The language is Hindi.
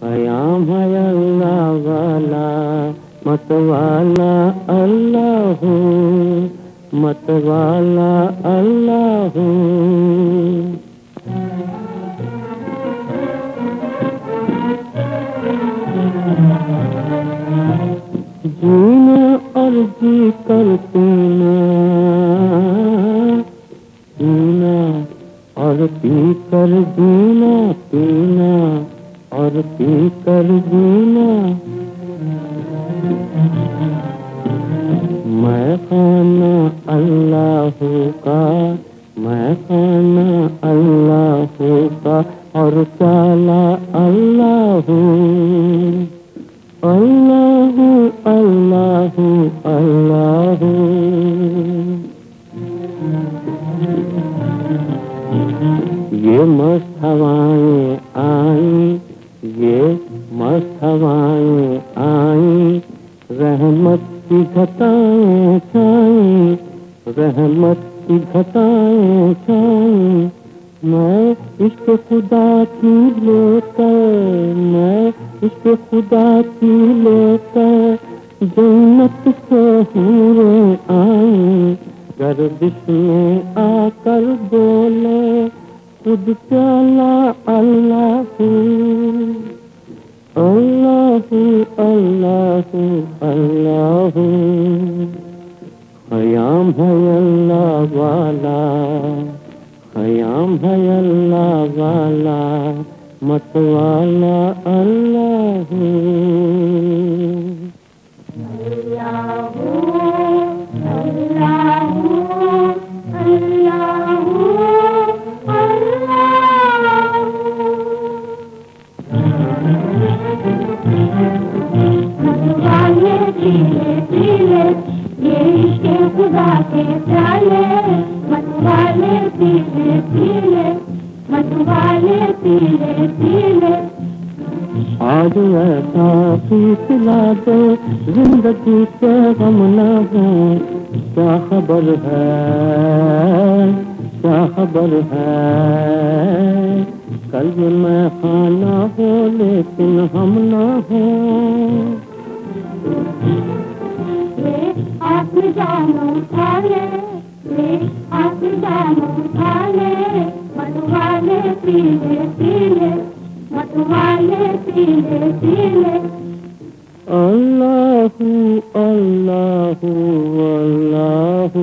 खयाम है अल्लाह वाला मतवाला अल्लाह मतवाला अल्लाह। जीना और जी कर पीना और पी कर जीना, पीना, और पी कर जीना। मैं खाना अल्लाह का, मैं खाना अल्लाह का, और चाला अल्लाह। अल्लाह अल्लाह अल्लाह। ये मस्त हवाएँ आई, ये मस्त हवाएँ आई, रहमत की घटाएँ छाई, रहमत की घटाएँ छाई। मैं इश्क खुदा की लेकर, मैं इश्क खुदा की लेकर, जन्नत से हूरे आई, गर्दिश में आकर बोले खुद प्याला अल्लाह अल्लाह अल्लाह अल्लाह हयाम है अल्लाह वाला हयाम है अल्लाह वाला मतवाला अल्लाह पीले पीले पीले पीले आज ऐसा पिला दे, ज़िंदगी के गम न हो क्या खबर है? क्या खबर है? कल मैं खाना हो, लेकिन हम न हो। आप जानो जान उठाने मतवाले पीले पीले मतवाले पीले पीले। अल्लाहू अल्लाह अल्लाह।